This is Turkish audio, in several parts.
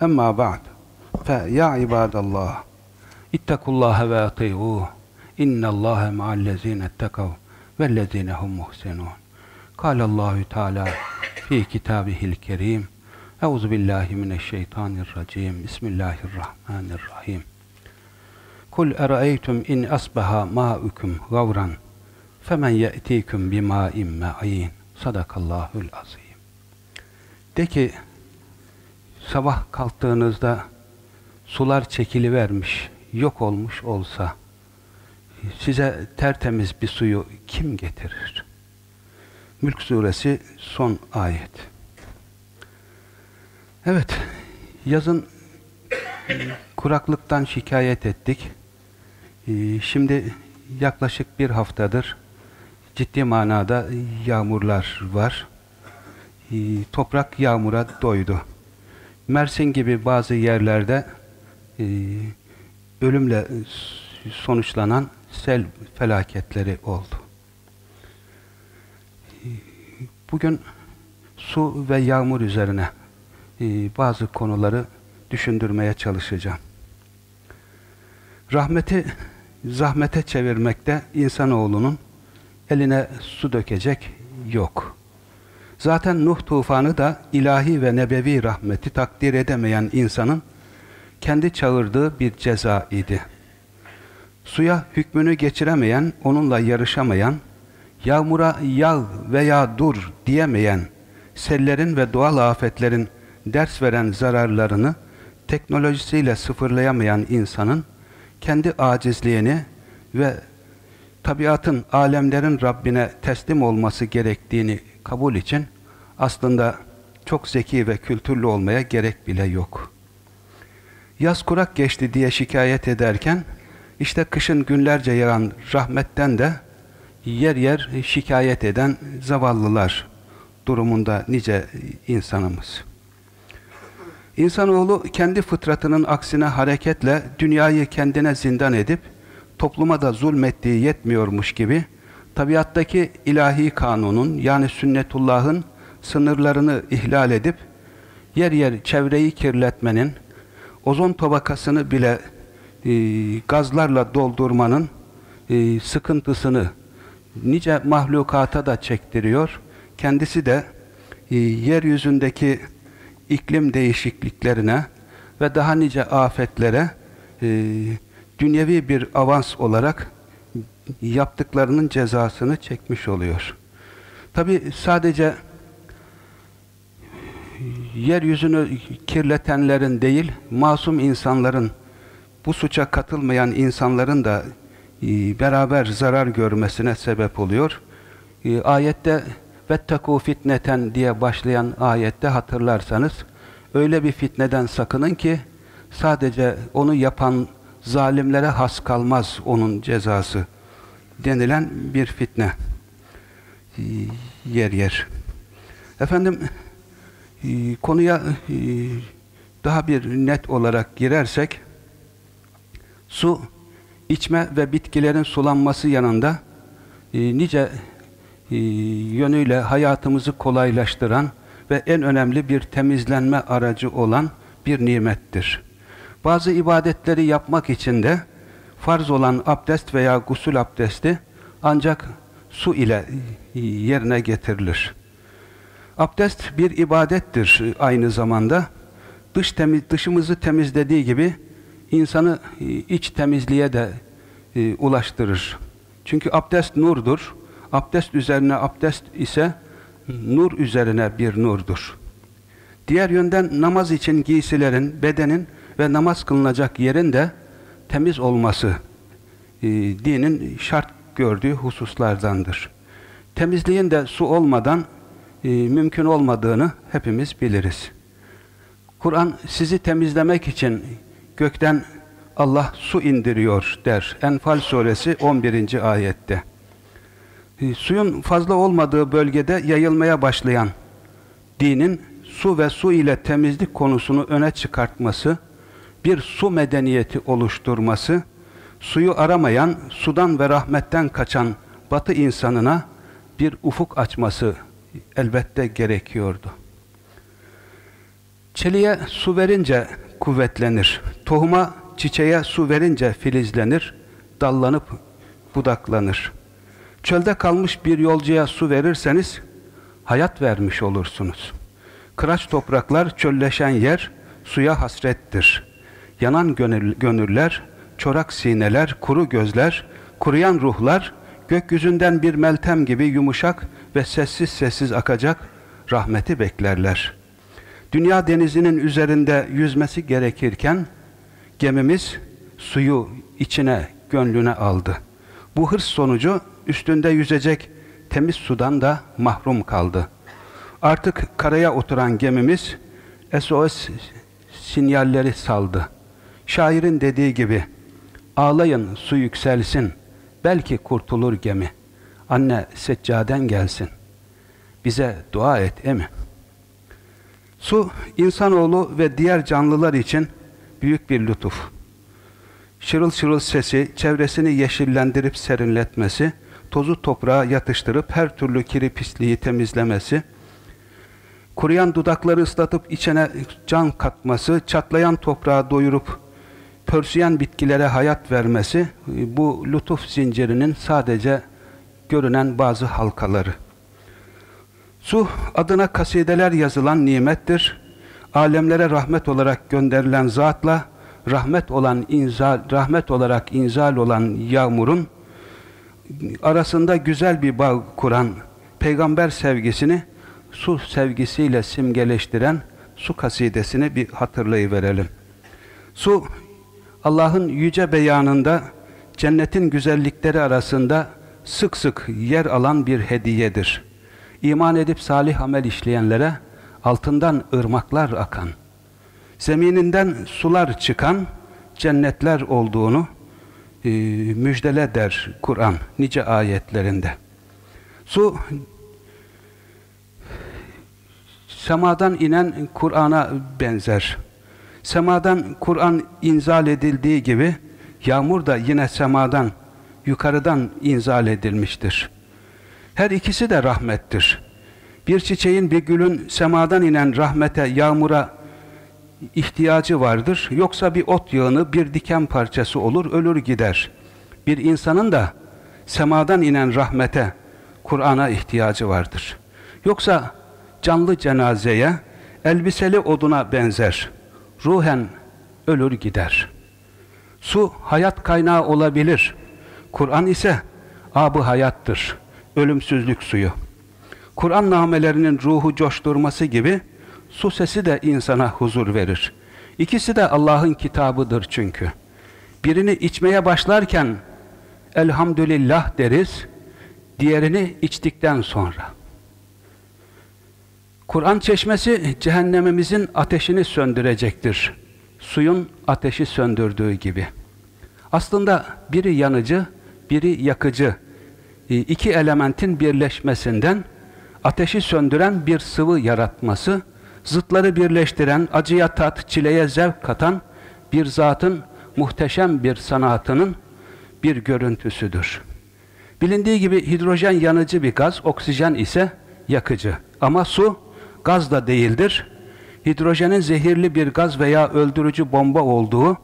Emma ba'd. Fe ya ibadallah ittakullaha ve ati'uh. İnnallâhe ma'allezîne ettekav vellezîne hum muhsinûn. Kâlallâhu Teala fi kitâbihil kerîm. Euzu billahi mineşşeytanirracim. Bismillahirrahmanirrahim. Kul eraeytum in asbaha ma'ukum gavran femen ye'tikum bima'in ma'in. Sadakallahul azim. De ki sabah kalktığınızda sular çekilivermiş, yok olmuş olsa size tertemiz bir suyu kim getirir? Mülk suresi son ayet. Evet, yazın kuraklıktan şikayet ettik. Ee, şimdi yaklaşık bir haftadır ciddi manada yağmurlar var. Ee, toprak yağmura doydu. Mersin gibi bazı yerlerde e, ölümle sonuçlanan sel felaketleri oldu. Bugün su ve yağmur üzerine e, bazı konuları düşündürmeye çalışacağım. Rahmeti zahmete çevirmekte insanoğlunun eline su dökecek yok. Zaten Nuh tufanı da ilahi ve nebevi rahmeti takdir edemeyen insanın kendi çağırdığı bir ceza idi. Suya hükmünü geçiremeyen, onunla yarışamayan, yağmura yağ veya dur diyemeyen, sellerin ve doğal afetlerin ders veren zararlarını teknolojisiyle sıfırlayamayan insanın kendi acizliğini ve tabiatın, alemlerin Rabbine teslim olması gerektiğini kabul için aslında çok zeki ve kültürlü olmaya gerek bile yok. Yaz kurak geçti diye şikayet ederken işte kışın günlerce yağan rahmetten de yer yer şikayet eden zavallılar durumunda nice insanımız. İnsanoğlu kendi fıtratının aksine hareketle dünyayı kendine zindan edip topluma da zulmettiği yetmiyormuş gibi tabiattaki ilahi kanunun yani sünnetullahın sınırlarını ihlal edip yer yer çevreyi kirletmenin, ozon tabakasını bile e, gazlarla doldurmanın e, sıkıntısını nice mahlukata da çektiriyor. Kendisi de e, yeryüzündeki iklim değişikliklerine ve daha nice afetlere e, dünyevi bir avans olarak yaptıklarının cezasını çekmiş oluyor. Tabi sadece yeryüzünü kirletenlerin değil, masum insanların, bu suça katılmayan insanların da e, beraber zarar görmesine sebep oluyor. E, ayette vettekû fitneten diye başlayan ayette hatırlarsanız öyle bir fitneden sakının ki sadece onu yapan zalimlere has kalmaz onun cezası denilen bir fitne yer yer. Efendim e, konuya e, daha bir net olarak girersek su içme ve bitkilerin sulanması yanında nice yönüyle hayatımızı kolaylaştıran ve en önemli bir temizlenme aracı olan bir nimettir. Bazı ibadetleri yapmak için de farz olan abdest veya gusül abdesti ancak su ile yerine getirilir. Abdest bir ibadettir aynı zamanda. Dış temiz, dışımızı temizlediği gibi insanı iç temizliğe de e, ulaştırır. Çünkü abdest nurdur. Abdest üzerine abdest ise nur üzerine bir nurdur. Diğer yönden namaz için giysilerin, bedenin ve namaz kılınacak yerin de temiz olması e, dinin şart gördüğü hususlardandır. Temizliğin de su olmadan e, mümkün olmadığını hepimiz biliriz. Kur'an sizi temizlemek için gökten Allah su indiriyor der. Enfal suresi 11. ayette. E, suyun fazla olmadığı bölgede yayılmaya başlayan dinin su ve su ile temizlik konusunu öne çıkartması, bir su medeniyeti oluşturması, suyu aramayan, sudan ve rahmetten kaçan batı insanına bir ufuk açması elbette gerekiyordu. Çeliğe su verince kuvvetlenir. Tohuma, çiçeğe su verince filizlenir, dallanıp budaklanır. Çölde kalmış bir yolcuya su verirseniz hayat vermiş olursunuz. Kıraç topraklar, çölleşen yer suya hasrettir. Yanan gönül, gönüller, çorak sineler, kuru gözler, kuruyan ruhlar gökyüzünden bir meltem gibi yumuşak ve sessiz sessiz akacak rahmeti beklerler. Dünya denizinin üzerinde yüzmesi gerekirken gemimiz suyu içine, gönlüne aldı. Bu hırs sonucu üstünde yüzecek temiz sudan da mahrum kaldı. Artık karaya oturan gemimiz SOS sinyalleri saldı. Şairin dediği gibi ağlayın su yükselsin, belki kurtulur gemi. Anne seccaden gelsin. Bize dua et emi. Su, insanoğlu ve diğer canlılar için büyük bir lütuf. Şırıl şırıl sesi, çevresini yeşillendirip serinletmesi, tozu toprağa yatıştırıp her türlü kiri pisliği temizlemesi, kuruyan dudakları ıslatıp içine can katması, çatlayan toprağı doyurup pörsüyen bitkilere hayat vermesi, bu lütuf zincirinin sadece görünen bazı halkaları. Su adına kasideler yazılan nimettir. Alemlere rahmet olarak gönderilen zatla rahmet olan inzal, rahmet olarak inzal olan yağmurun arasında güzel bir bağ kuran peygamber sevgisini su sevgisiyle simgeleştiren su kasidesini bir hatırlayıverelim. Su Allah'ın yüce beyanında cennetin güzellikleri arasında sık sık yer alan bir hediyedir. İman edip salih amel işleyenlere altından ırmaklar akan, zemininden sular çıkan cennetler olduğunu e, müjdele der Kur'an nice ayetlerinde. Su semadan inen Kur'an'a benzer. Semadan Kur'an inzal edildiği gibi yağmur da yine semadan yukarıdan inzal edilmiştir. Her ikisi de rahmettir. Bir çiçeğin, bir gülün semadan inen rahmete, yağmura ihtiyacı vardır. Yoksa bir ot yığını, bir diken parçası olur, ölür gider. Bir insanın da semadan inen rahmete, Kur'an'a ihtiyacı vardır. Yoksa canlı cenazeye, elbiseli oduna benzer. Ruhen ölür gider. Su hayat kaynağı olabilir. Kur'an ise abı hayattır. Ölümsüzlük suyu. Kur'an namelerinin ruhu coşturması gibi su sesi de insana huzur verir. İkisi de Allah'ın kitabıdır çünkü. Birini içmeye başlarken elhamdülillah deriz, diğerini içtikten sonra. Kur'an çeşmesi cehennemimizin ateşini söndürecektir. Suyun ateşi söndürdüğü gibi. Aslında biri yanıcı, biri yakıcı. E, iki elementin birleşmesinden ateşi söndüren bir sıvı yaratması, zıtları birleştiren, acıya tat, çileye zevk katan bir zatın muhteşem bir sanatının bir görüntüsüdür. Bilindiği gibi hidrojen yanıcı bir gaz, oksijen ise yakıcı. Ama su gaz da değildir. Hidrojenin zehirli bir gaz veya öldürücü bomba olduğu,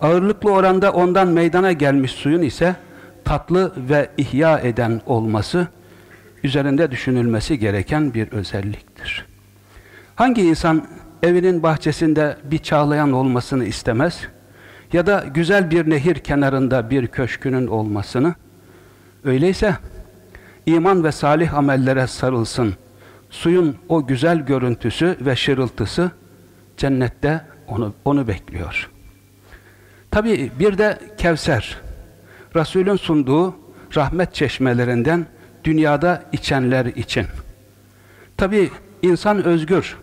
ağırlıklı oranda ondan meydana gelmiş suyun ise tatlı ve ihya eden olması üzerinde düşünülmesi gereken bir özelliktir. Hangi insan evinin bahçesinde bir çağlayan olmasını istemez ya da güzel bir nehir kenarında bir köşkünün olmasını öyleyse iman ve salih amellere sarılsın. Suyun o güzel görüntüsü ve şırıltısı cennette onu, onu bekliyor. Tabi bir de Kevser. Resulün sunduğu rahmet çeşmelerinden dünyada içenler için. Tabi insan özgür.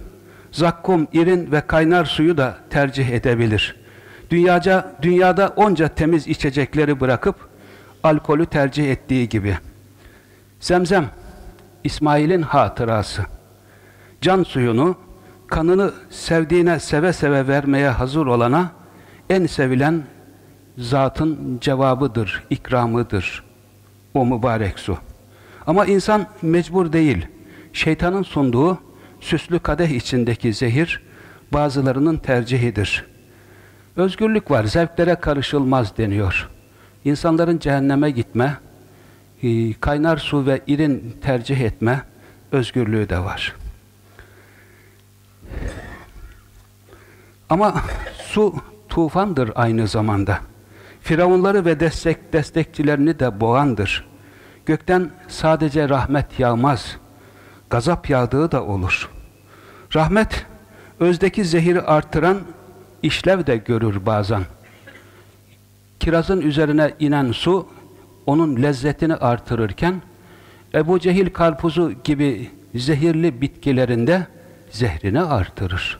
zakkum, irin ve kaynar suyu da tercih edebilir. Dünyaca, dünyada onca temiz içecekleri bırakıp alkolü tercih ettiği gibi. Zemzem, İsmail'in hatırası. Can suyunu, kanını sevdiğine seve seve vermeye hazır olana en sevilen zatın cevabıdır, ikramıdır o mübarek su. Ama insan mecbur değil. Şeytanın sunduğu süslü kadeh içindeki zehir bazılarının tercihidir. Özgürlük var, zevklere karışılmaz deniyor. İnsanların cehenneme gitme, kaynar su ve irin tercih etme özgürlüğü de var. Ama su tufandır aynı zamanda. Firavunları ve destek destekçilerini de boğandır. Gökten sadece rahmet yağmaz, gazap yağdığı da olur. Rahmet, özdeki zehiri artıran işlev de görür bazen. Kirazın üzerine inen su, onun lezzetini artırırken, Ebu Cehil karpuzu gibi zehirli bitkilerinde zehrini artırır.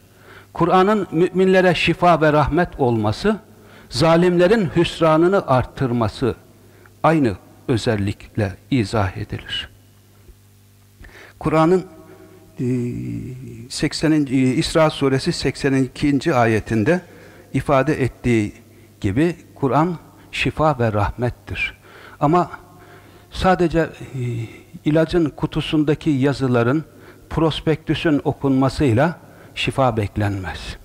Kur'an'ın müminlere şifa ve rahmet olması, zalimlerin hüsranını arttırması aynı özellikle izah edilir. Kur'an'ın 80. E, e, İsra suresi 82. ayetinde ifade ettiği gibi Kur'an şifa ve rahmettir. Ama sadece e, ilacın kutusundaki yazıların prospektüsün okunmasıyla şifa beklenmez.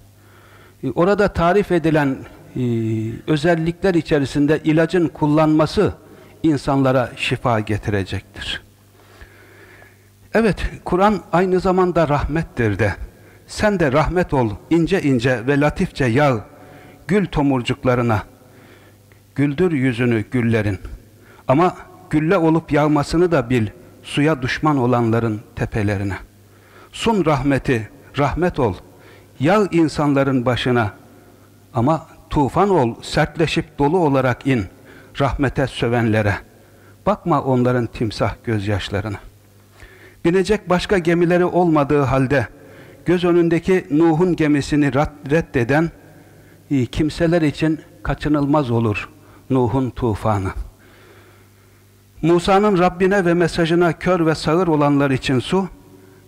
Orada tarif edilen özellikler içerisinde ilacın kullanması insanlara şifa getirecektir. Evet, Kur'an aynı zamanda rahmettir de. Sen de rahmet ol, ince ince ve latifçe yağ, gül tomurcuklarına. Güldür yüzünü güllerin. Ama gülle olup yağmasını da bil, suya düşman olanların tepelerine. Sun rahmeti, rahmet ol. Yağ insanların başına. Ama tufan ol, sertleşip dolu olarak in, rahmete sövenlere. Bakma onların timsah gözyaşlarına binecek başka gemileri olmadığı halde göz önündeki Nuh'un gemisini reddeden kimseler için kaçınılmaz olur Nuh'un tufanı. Musa'nın Rabbine ve mesajına kör ve sağır olanlar için su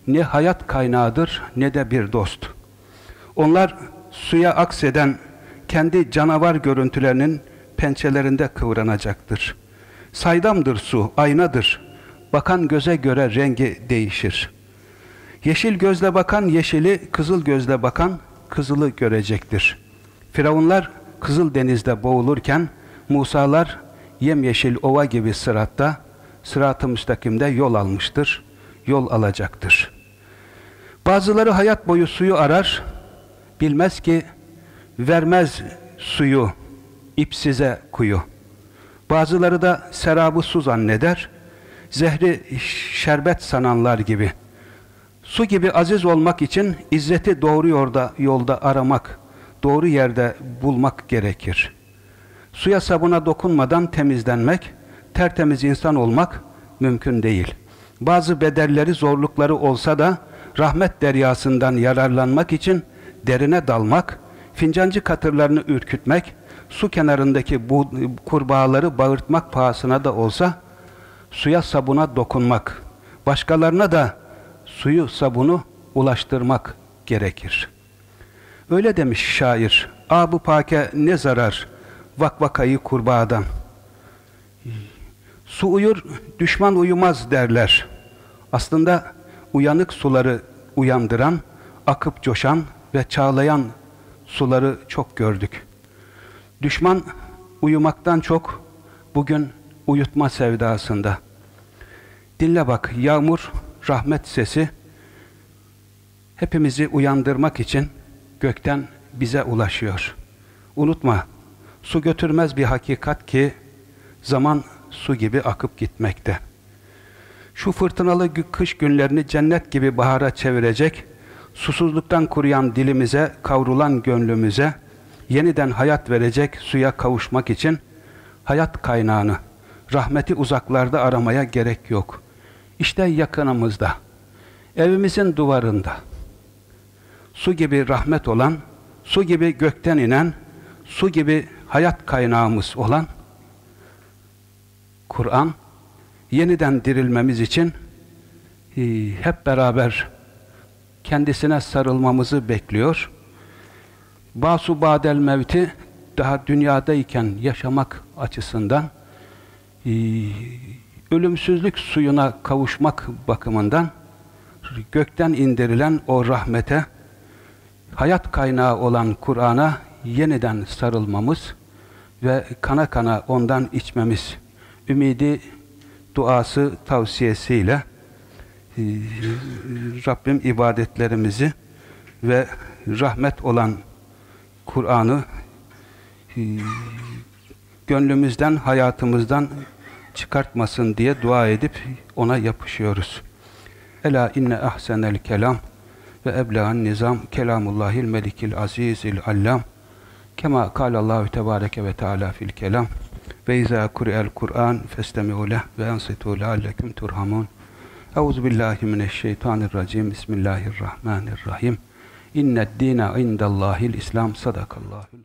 ne hayat kaynağıdır ne de bir dost. Onlar suya akseden kendi canavar görüntülerinin pençelerinde kıvranacaktır. Saydamdır su, aynadır. Bakan göze göre rengi değişir. Yeşil gözle bakan yeşili, kızıl gözle bakan kızılı görecektir. Firavunlar Kızıl Deniz'de boğulurken Musalar yemyeşil ova gibi sıratta, sırat-ı müstakimde yol almıştır, yol alacaktır. Bazıları hayat boyu suyu arar, bilmez ki vermez suyu, ipsize kuyu. Bazıları da serabı su zanneder, zehri şerbet sananlar gibi. Su gibi aziz olmak için izzeti doğru yolda, yolda aramak, doğru yerde bulmak gerekir. Suya sabuna dokunmadan temizlenmek, tertemiz insan olmak mümkün değil. Bazı bedelleri, zorlukları olsa da rahmet deryasından yararlanmak için derine dalmak, fincancı katırlarını ürkütmek, su kenarındaki bu kurbağaları bağırtmak pahasına da olsa suya sabuna dokunmak, başkalarına da suyu sabunu ulaştırmak gerekir. Öyle demiş şair, Abu Pake ne zarar vakvakayı kurbağadan. Su uyur, düşman uyumaz derler. Aslında uyanık suları uyandıran, akıp coşan ve çağlayan suları çok gördük. Düşman uyumaktan çok bugün uyutma sevdasında. Dinle bak, yağmur, rahmet sesi hepimizi uyandırmak için gökten bize ulaşıyor. Unutma, su götürmez bir hakikat ki zaman su gibi akıp gitmekte. Şu fırtınalı kış günlerini cennet gibi bahara çevirecek, susuzluktan kuruyan dilimize, kavrulan gönlümüze, yeniden hayat verecek suya kavuşmak için hayat kaynağını, rahmeti uzaklarda aramaya gerek yok. İşte yakınımızda, evimizin duvarında. su gibi rahmet olan, su gibi gökten inen, su gibi hayat kaynağımız olan Kur'an yeniden dirilmemiz için e, hep beraber kendisine sarılmamızı bekliyor. Basu badel mevti daha dünyadayken yaşamak açısından e, ölümsüzlük suyuna kavuşmak bakımından gökten indirilen o rahmete hayat kaynağı olan Kur'an'a yeniden sarılmamız ve kana kana ondan içmemiz. Ümidi duası tavsiyesiyle e, Rabbim ibadetlerimizi ve rahmet olan Kur'an'ı e, gönlümüzden, hayatımızdan çıkartmasın diye dua edip ona yapışıyoruz. Ela inne ahsenel kelam ve ebla'n nizam. Kelamullahil melikil azizil allam kema kâlallahu tebâreke ve teâlâ fil kelam ve izâ kuri'el Kur'an festemi'u leh ve ansitû leallekum turhamun Euzu billahi mineşşeytanirracim Bismillahirrahmanirrahim İnned dîne indallâhil İslam. Sadakallâhul